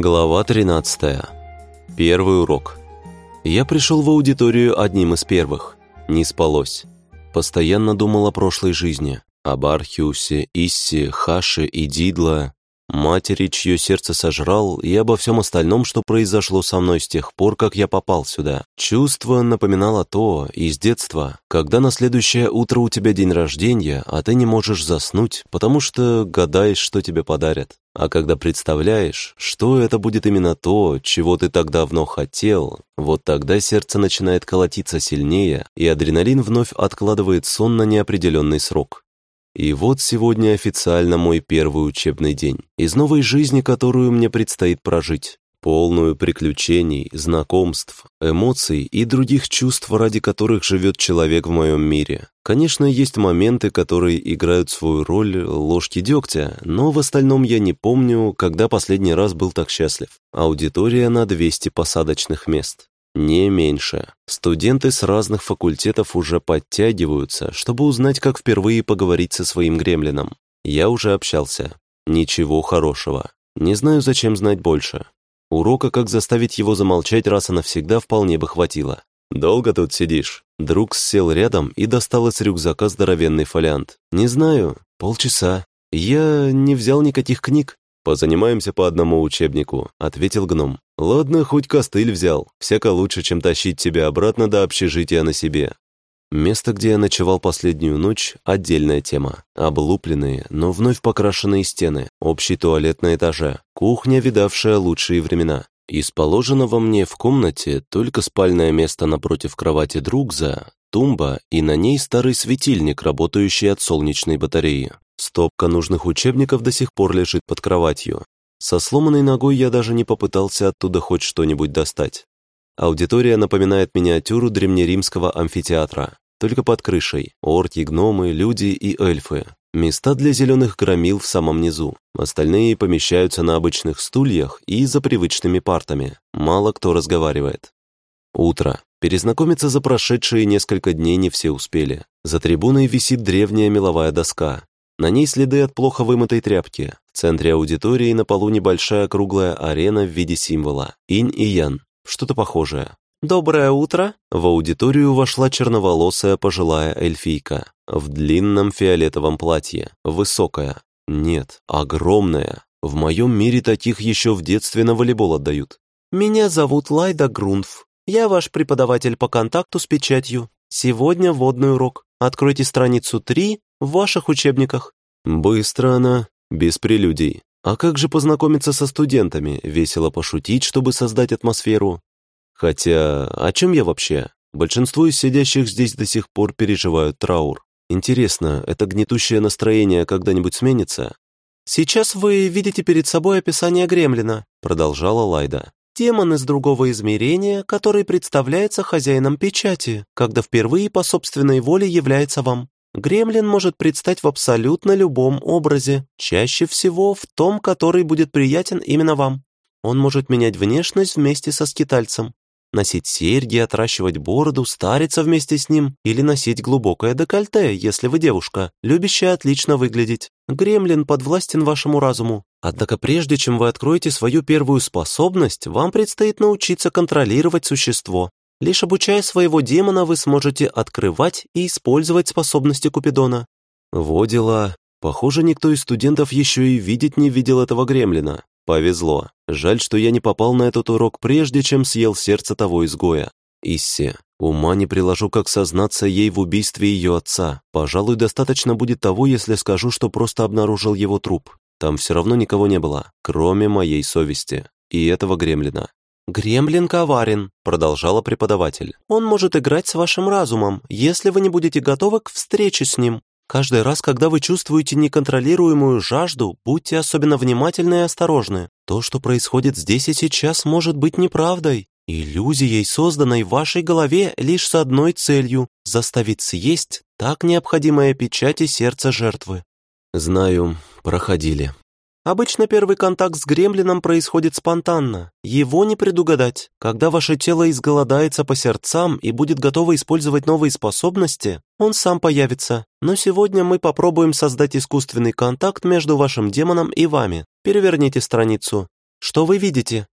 Глава 13. Первый урок. Я пришел в аудиторию одним из первых. Не спалось. Постоянно думал о прошлой жизни. Об Архиусе, Иссе, Хаше и Дидла, матери, чье сердце сожрал, и обо всем остальном, что произошло со мной с тех пор, как я попал сюда. Чувство напоминало то из детства, когда на следующее утро у тебя день рождения, а ты не можешь заснуть, потому что гадаешь, что тебе подарят. А когда представляешь, что это будет именно то, чего ты так давно хотел, вот тогда сердце начинает колотиться сильнее, и адреналин вновь откладывает сон на неопределенный срок. И вот сегодня официально мой первый учебный день. Из новой жизни, которую мне предстоит прожить. Полную приключений, знакомств, эмоций и других чувств, ради которых живет человек в моем мире. Конечно, есть моменты, которые играют свою роль ложки дегтя, но в остальном я не помню, когда последний раз был так счастлив. Аудитория на 200 посадочных мест. Не меньше. Студенты с разных факультетов уже подтягиваются, чтобы узнать, как впервые поговорить со своим гремлином. Я уже общался. Ничего хорошего. Не знаю, зачем знать больше. Урока, как заставить его замолчать раз и навсегда, вполне бы хватило. «Долго тут сидишь?» Друг сел рядом и достал из рюкзака здоровенный фолиант. «Не знаю. Полчаса. Я не взял никаких книг. «Позанимаемся по одному учебнику», — ответил гном. «Ладно, хоть костыль взял. Всяко лучше, чем тащить тебя обратно до общежития на себе». Место, где я ночевал последнюю ночь – отдельная тема. Облупленные, но вновь покрашенные стены, общий туалет на этаже, кухня, видавшая лучшие времена. Из положенного мне в комнате только спальное место напротив кровати Другза, тумба и на ней старый светильник, работающий от солнечной батареи. Стопка нужных учебников до сих пор лежит под кроватью. Со сломанной ногой я даже не попытался оттуда хоть что-нибудь достать. Аудитория напоминает миниатюру древнеримского амфитеатра. Только под крышей. Орки, гномы, люди и эльфы. Места для зеленых громил в самом низу. Остальные помещаются на обычных стульях и за привычными партами. Мало кто разговаривает. Утро. Перезнакомиться за прошедшие несколько дней не все успели. За трибуной висит древняя меловая доска. На ней следы от плохо вымытой тряпки. В центре аудитории на полу небольшая круглая арена в виде символа. Инь и Ян. Что-то похожее. «Доброе утро!» В аудиторию вошла черноволосая пожилая эльфийка. В длинном фиолетовом платье. Высокая. Нет, огромная. В моем мире таких еще в детстве на волейбол отдают. «Меня зовут Лайда Грунф. Я ваш преподаватель по контакту с печатью. Сегодня водный урок. Откройте страницу 3 в ваших учебниках». «Быстро она, без прелюдий. А как же познакомиться со студентами, весело пошутить, чтобы создать атмосферу? Хотя, о чем я вообще? Большинство из сидящих здесь до сих пор переживают траур. Интересно, это гнетущее настроение когда-нибудь сменится? «Сейчас вы видите перед собой описание Гремлина», продолжала Лайда. «Демон из другого измерения, который представляется хозяином печати, когда впервые по собственной воле является вам. Гремлин может предстать в абсолютно любом образе, чаще всего в том, который будет приятен именно вам. Он может менять внешность вместе со скитальцем, носить серьги, отращивать бороду, стариться вместе с ним или носить глубокое декольте, если вы девушка, любящая отлично выглядеть. Гремлин подвластен вашему разуму. Однако прежде чем вы откроете свою первую способность, вам предстоит научиться контролировать существо, Лишь обучая своего демона, вы сможете открывать и использовать способности Купидона. Во дела. Похоже, никто из студентов еще и видеть не видел этого гремлина. Повезло. Жаль, что я не попал на этот урок прежде, чем съел сердце того изгоя. Иссе. Ума не приложу, как сознаться ей в убийстве ее отца. Пожалуй, достаточно будет того, если скажу, что просто обнаружил его труп. Там все равно никого не было, кроме моей совести и этого гремлина. «Гремлин коварен», — продолжала преподаватель. «Он может играть с вашим разумом, если вы не будете готовы к встрече с ним. Каждый раз, когда вы чувствуете неконтролируемую жажду, будьте особенно внимательны и осторожны. То, что происходит здесь и сейчас, может быть неправдой, иллюзией, созданной в вашей голове лишь с одной целью — заставить съесть так необходимое печати сердца жертвы». «Знаю, проходили», Обычно первый контакт с гремлином происходит спонтанно. Его не предугадать. Когда ваше тело изголодается по сердцам и будет готово использовать новые способности, он сам появится. Но сегодня мы попробуем создать искусственный контакт между вашим демоном и вами. Переверните страницу. Что вы видите?»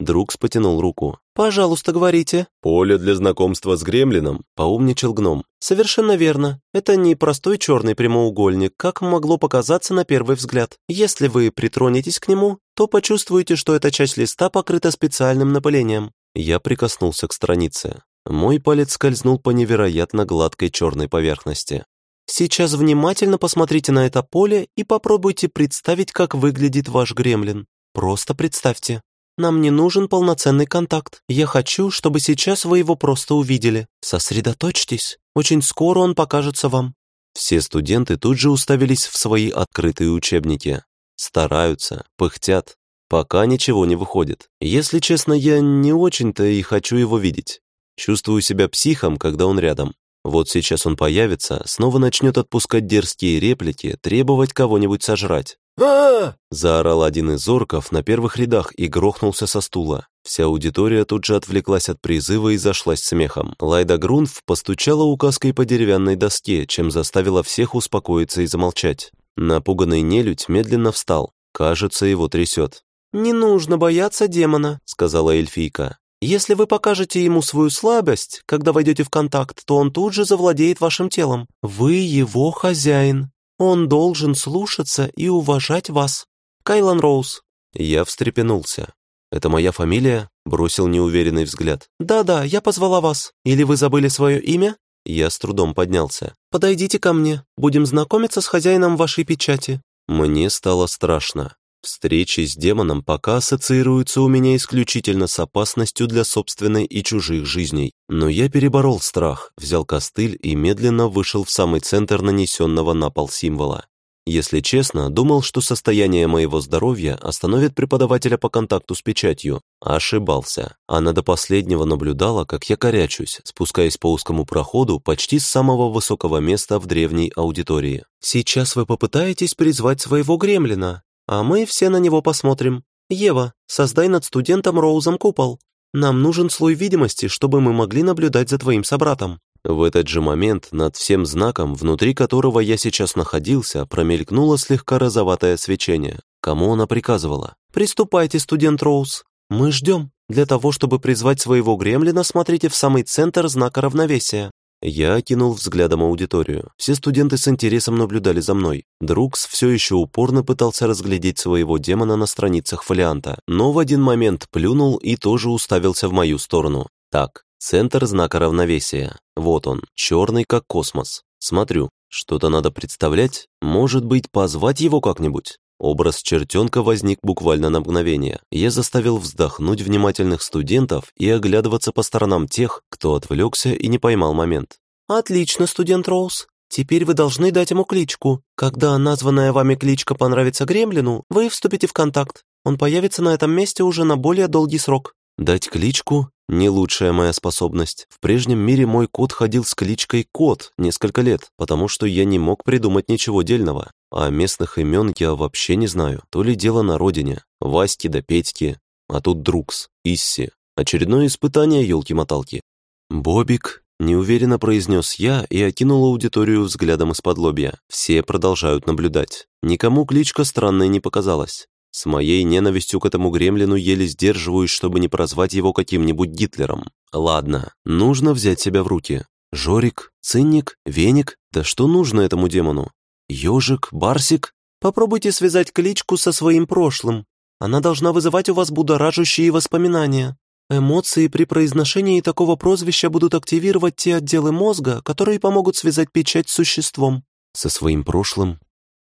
Друг потянул руку. «Пожалуйста, говорите». «Поле для знакомства с гремлином», — поумничал гном. «Совершенно верно. Это не простой черный прямоугольник, как могло показаться на первый взгляд. Если вы притронетесь к нему, то почувствуете, что эта часть листа покрыта специальным напылением». Я прикоснулся к странице. Мой палец скользнул по невероятно гладкой черной поверхности. Сейчас внимательно посмотрите на это поле и попробуйте представить, как выглядит ваш гремлин. Просто представьте. Нам не нужен полноценный контакт. Я хочу, чтобы сейчас вы его просто увидели. Сосредоточьтесь. Очень скоро он покажется вам». Все студенты тут же уставились в свои открытые учебники. Стараются, пыхтят, пока ничего не выходит. Если честно, я не очень-то и хочу его видеть. Чувствую себя психом, когда он рядом. Вот сейчас он появится, снова начнет отпускать дерзкие реплики, требовать кого-нибудь сожрать. А заорал один из орков на первых рядах и грохнулся со стула. Вся аудитория тут же отвлеклась от призыва и зашлась смехом. Лайда Грунф постучала указкой по деревянной доске, чем заставила всех успокоиться и замолчать. Напуганный нелюдь медленно встал. Кажется, его трясет. «Не нужно бояться демона», — сказала эльфийка. Если вы покажете ему свою слабость, когда войдете в контакт, то он тут же завладеет вашим телом. Вы его хозяин. Он должен слушаться и уважать вас. Кайлан Роуз». Я встрепенулся. «Это моя фамилия?» Бросил неуверенный взгляд. «Да-да, я позвала вас. Или вы забыли свое имя?» Я с трудом поднялся. «Подойдите ко мне. Будем знакомиться с хозяином вашей печати». Мне стало страшно. Встречи с демоном пока ассоциируются у меня исключительно с опасностью для собственной и чужих жизней. Но я переборол страх, взял костыль и медленно вышел в самый центр нанесенного на пол символа. Если честно, думал, что состояние моего здоровья остановит преподавателя по контакту с печатью. Ошибался. Она до последнего наблюдала, как я корячусь, спускаясь по узкому проходу почти с самого высокого места в древней аудитории. «Сейчас вы попытаетесь призвать своего гремлина», а мы все на него посмотрим. Ева, создай над студентом Роузом купол. Нам нужен слой видимости, чтобы мы могли наблюдать за твоим собратом». В этот же момент над всем знаком, внутри которого я сейчас находился, промелькнуло слегка розоватое свечение. Кому она приказывала? «Приступайте, студент Роуз. Мы ждем. Для того, чтобы призвать своего гремлина, смотрите в самый центр знака равновесия. Я окинул взглядом аудиторию. Все студенты с интересом наблюдали за мной. Друкс все еще упорно пытался разглядеть своего демона на страницах фолианта, но в один момент плюнул и тоже уставился в мою сторону. Так, центр знака равновесия. Вот он, черный как космос. Смотрю, что-то надо представлять, может быть, позвать его как-нибудь? Образ чертенка возник буквально на мгновение. Я заставил вздохнуть внимательных студентов и оглядываться по сторонам тех, кто отвлекся и не поймал момент. «Отлично, студент Роуз. Теперь вы должны дать ему кличку. Когда названная вами кличка понравится Гремлину, вы вступите в контакт. Он появится на этом месте уже на более долгий срок». Дать кличку – не лучшая моя способность. В прежнем мире мой кот ходил с кличкой Кот несколько лет, потому что я не мог придумать ничего дельного. А местных имен я вообще не знаю. То ли дело на родине. Васьки да Петьки. А тут Друкс, Исси. Очередное испытание, елки-моталки. «Бобик», — неуверенно произнес я и окинул аудиторию взглядом из-под лобья. Все продолжают наблюдать. Никому кличка странной не показалась. С моей ненавистью к этому гремлину еле сдерживаюсь, чтобы не прозвать его каким-нибудь Гитлером. Ладно, нужно взять себя в руки. Жорик, цинник, веник, да что нужно этому демону? Ёжик, барсик? Попробуйте связать кличку со своим прошлым. Она должна вызывать у вас будоражащие воспоминания. Эмоции при произношении такого прозвища будут активировать те отделы мозга, которые помогут связать печать с существом. Со своим прошлым?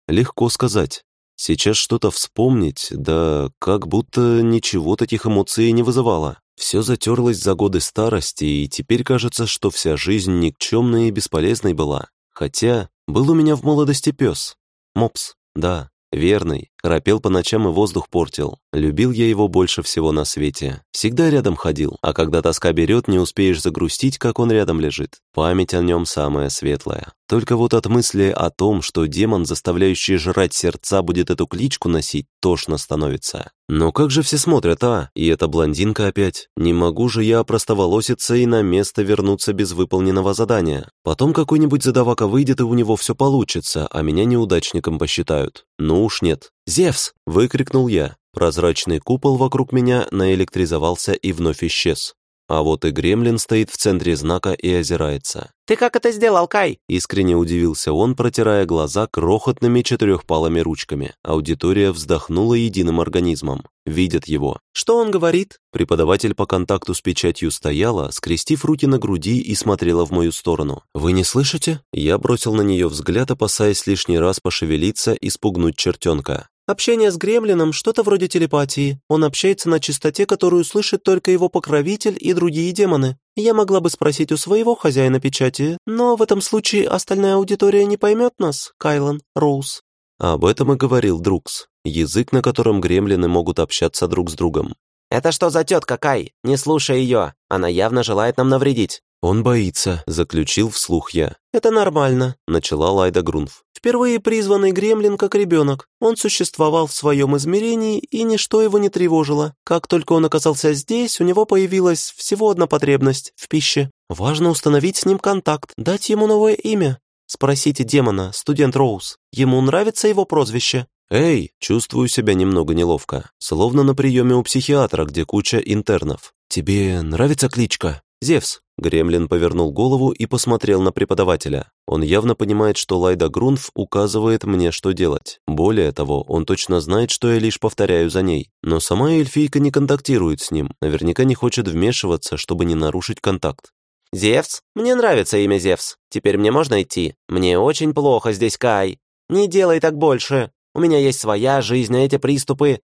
Легко сказать. Сейчас что-то вспомнить, да как будто ничего таких эмоций не вызывало. Все затерлось за годы старости, и теперь кажется, что вся жизнь никчемной и бесполезной была. Хотя был у меня в молодости пес. Мопс, да, верный, храпел по ночам и воздух портил. Любил я его больше всего на свете. Всегда рядом ходил, а когда тоска берет, не успеешь загрустить, как он рядом лежит. Память о нем самая светлая. Только вот от мысли о том, что демон, заставляющий жрать сердца, будет эту кличку носить, тошно становится. Но как же все смотрят, а? И эта блондинка опять. Не могу же я простоволоситься и на место вернуться без выполненного задания. Потом какой-нибудь задавака выйдет, и у него все получится, а меня неудачником посчитают. Ну уж нет. «Зевс!» — выкрикнул я. Прозрачный купол вокруг меня наэлектризовался и вновь исчез. А вот и гремлин стоит в центре знака и озирается. «Ты как это сделал, Кай?» Искренне удивился он, протирая глаза крохотными четырехпалыми ручками. Аудитория вздохнула единым организмом. Видят его. «Что он говорит?» Преподаватель по контакту с печатью стояла, скрестив руки на груди и смотрела в мою сторону. «Вы не слышите?» Я бросил на нее взгляд, опасаясь лишний раз пошевелиться и спугнуть чертенка. Общение с гремлином – что-то вроде телепатии. Он общается на частоте, которую слышит только его покровитель и другие демоны. Я могла бы спросить у своего хозяина печати, но в этом случае остальная аудитория не поймет нас, Кайлан, Роуз. Об этом и говорил Друкс. Язык, на котором гремлины могут общаться друг с другом. «Это что за тетка, Кай? Не слушай ее. Она явно желает нам навредить». «Он боится», — заключил вслух я. «Это нормально», — начала Лайда Грунф. «Впервые призванный гремлин как ребенок. Он существовал в своем измерении, и ничто его не тревожило. Как только он оказался здесь, у него появилась всего одна потребность — в пище. Важно установить с ним контакт, дать ему новое имя. Спросите демона, студент Роуз. Ему нравится его прозвище?» «Эй!» Чувствую себя немного неловко, словно на приеме у психиатра, где куча интернов. «Тебе нравится кличка?» «Зевс!» Гремлин повернул голову и посмотрел на преподавателя. Он явно понимает, что Лайда Грунф указывает мне, что делать. Более того, он точно знает, что я лишь повторяю за ней. Но сама эльфийка не контактирует с ним, наверняка не хочет вмешиваться, чтобы не нарушить контакт. «Зевс? Мне нравится имя Зевс. Теперь мне можно идти? Мне очень плохо здесь, Кай. Не делай так больше. У меня есть своя жизнь, а эти приступы...»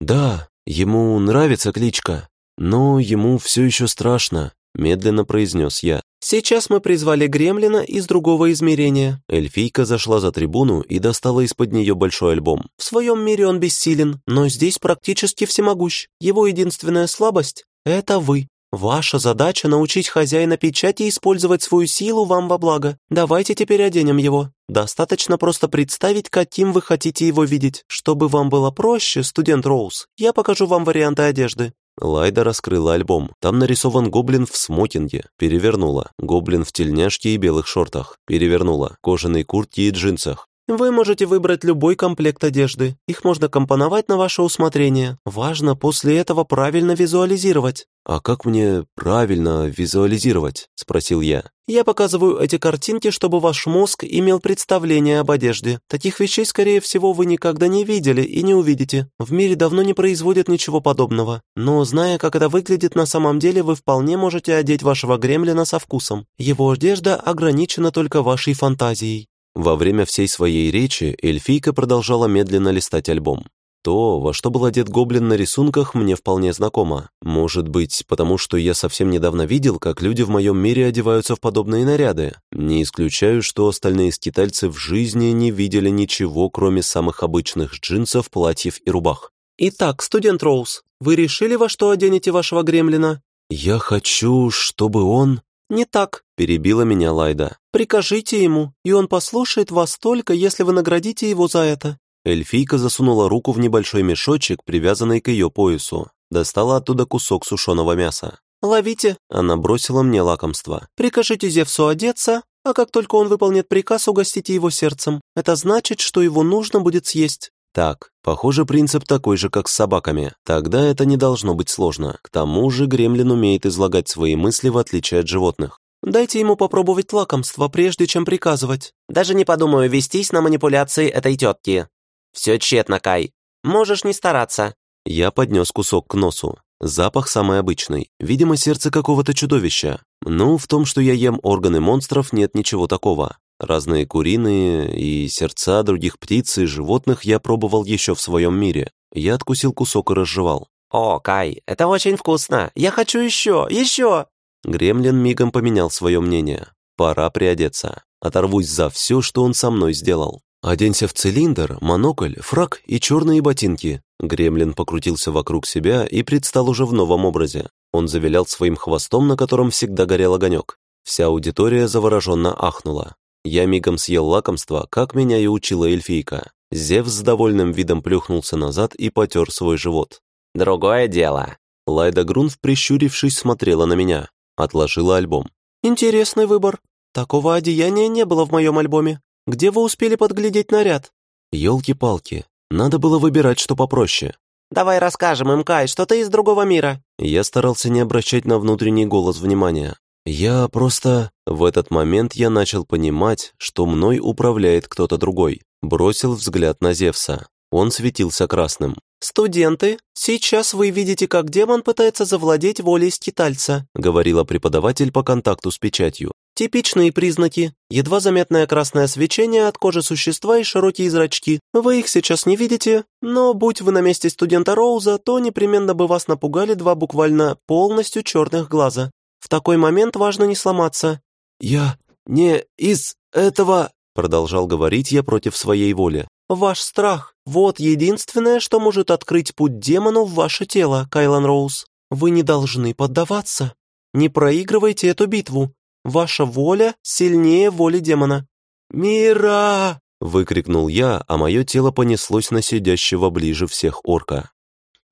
«Да, ему нравится кличка, но ему все еще страшно. — медленно произнес я. «Сейчас мы призвали гремлина из другого измерения». Эльфийка зашла за трибуну и достала из-под нее большой альбом. «В своем мире он бессилен, но здесь практически всемогущ. Его единственная слабость — это вы. Ваша задача — научить хозяина печати использовать свою силу вам во благо. Давайте теперь оденем его. Достаточно просто представить, каким вы хотите его видеть. Чтобы вам было проще, студент Роуз, я покажу вам варианты одежды. Лайда раскрыла альбом. Там нарисован гоблин в смокинге. Перевернула. Гоблин в тельняшке и белых шортах. Перевернула. Кожаной куртке и джинсах. Вы можете выбрать любой комплект одежды. Их можно компоновать на ваше усмотрение. Важно после этого правильно визуализировать. «А как мне правильно визуализировать?» – спросил я. «Я показываю эти картинки, чтобы ваш мозг имел представление об одежде. Таких вещей, скорее всего, вы никогда не видели и не увидите. В мире давно не производят ничего подобного. Но, зная, как это выглядит на самом деле, вы вполне можете одеть вашего гремлина со вкусом. Его одежда ограничена только вашей фантазией. Во время всей своей речи эльфийка продолжала медленно листать альбом. То, во что был одет гоблин на рисунках, мне вполне знакомо. Может быть, потому что я совсем недавно видел, как люди в моем мире одеваются в подобные наряды. Не исключаю, что остальные скитальцы в жизни не видели ничего, кроме самых обычных джинсов, платьев и рубах. «Итак, студент Роуз, вы решили, во что оденете вашего гремлина?» «Я хочу, чтобы он...» «Не так», — перебила меня Лайда. «Прикажите ему, и он послушает вас только, если вы наградите его за это». Эльфийка засунула руку в небольшой мешочек, привязанный к ее поясу. Достала оттуда кусок сушеного мяса. «Ловите!» Она бросила мне лакомство. «Прикажите Зевсу одеться, а как только он выполнит приказ, угостите его сердцем. Это значит, что его нужно будет съесть». Так, похоже, принцип такой же, как с собаками. Тогда это не должно быть сложно. К тому же гремлин умеет излагать свои мысли в отличие от животных. Дайте ему попробовать лакомство, прежде чем приказывать. Даже не подумаю вестись на манипуляции этой тетки. Все тщетно, Кай. Можешь не стараться. Я поднес кусок к носу. Запах самый обычный. Видимо, сердце какого-то чудовища. Ну, в том, что я ем органы монстров, нет ничего такого. Разные куриные и сердца других птиц и животных я пробовал еще в своем мире. Я откусил кусок и разжевал. «О, Кай, это очень вкусно! Я хочу еще, еще!» Гремлин мигом поменял свое мнение. «Пора приодеться. Оторвусь за все, что он со мной сделал. Оденься в цилиндр, монокль, фрак и черные ботинки». Гремлин покрутился вокруг себя и предстал уже в новом образе. Он завилял своим хвостом, на котором всегда горел огонек. Вся аудитория завороженно ахнула. Я мигом съел лакомство, как меня и учила эльфийка. Зевс с довольным видом плюхнулся назад и потер свой живот. «Другое дело». Лайда Грунф, прищурившись, смотрела на меня. Отложила альбом. «Интересный выбор. Такого одеяния не было в моем альбоме. Где вы успели подглядеть наряд?» «Елки-палки. Надо было выбирать что попроще. Давай расскажем им, Кай, что ты из другого мира». Я старался не обращать на внутренний голос внимания. Я просто... В этот момент я начал понимать, что мной управляет кто-то другой. Бросил взгляд на Зевса. Он светился красным. «Студенты, сейчас вы видите, как демон пытается завладеть волей скитальца», говорила преподаватель по контакту с печатью. Типичные признаки. Едва заметное красное свечение от кожи существа и широкие зрачки. Вы их сейчас не видите, но будь вы на месте студента Роуза, то непременно бы вас напугали два буквально полностью черных глаза. В такой момент важно не сломаться. «Я не из этого...» Продолжал говорить я против своей воли. «Ваш страх — вот единственное, что может открыть путь демону в ваше тело, Кайлан Роуз. Вы не должны поддаваться. Не проигрывайте эту битву. Ваша воля сильнее воли демона». «Мира!» — выкрикнул я, а мое тело понеслось на сидящего ближе всех орка.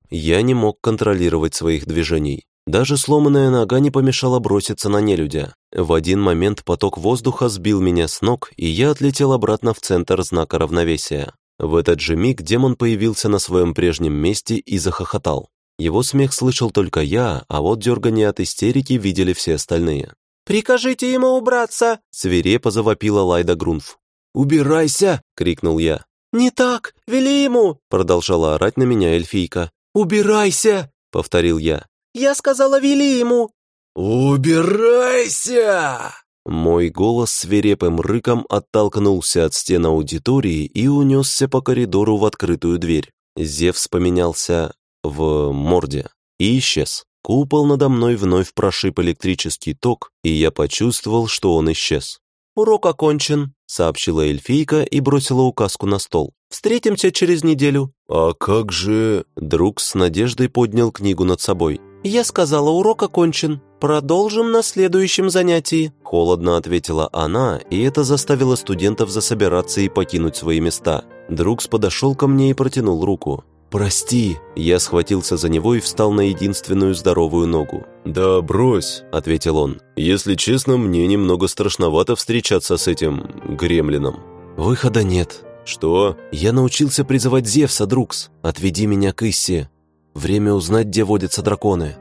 Я не мог контролировать своих движений. Даже сломанная нога не помешала броситься на нелюдя. В один момент поток воздуха сбил меня с ног, и я отлетел обратно в центр знака равновесия. В этот же миг демон появился на своем прежнем месте и захохотал. Его смех слышал только я, а вот дергание от истерики видели все остальные. «Прикажите ему убраться!» — свирепо завопила Лайда Грунф. «Убирайся!» — крикнул я. «Не так! Вели ему!» — продолжала орать на меня эльфийка. «Убирайся!» — повторил я. «Я сказала, вели ему!» «Убирайся!» Мой голос свирепым рыком оттолкнулся от стен аудитории и унесся по коридору в открытую дверь. Зевс поменялся в морде и исчез. Купол надо мной вновь прошиб электрический ток, и я почувствовал, что он исчез. «Урок окончен», — сообщила эльфийка и бросила указку на стол. «Встретимся через неделю». «А как же...» Друг с надеждой поднял книгу над собой. «Я сказала, урок окончен. Продолжим на следующем занятии», — холодно ответила она, и это заставило студентов засобираться и покинуть свои места. Друг подошел ко мне и протянул руку. «Прости!» Я схватился за него и встал на единственную здоровую ногу. «Да брось!» – ответил он. «Если честно, мне немного страшновато встречаться с этим... гремлином». «Выхода нет». «Что?» «Я научился призывать Зевса, Друкс. Отведи меня к Иссе. Время узнать, где водятся драконы».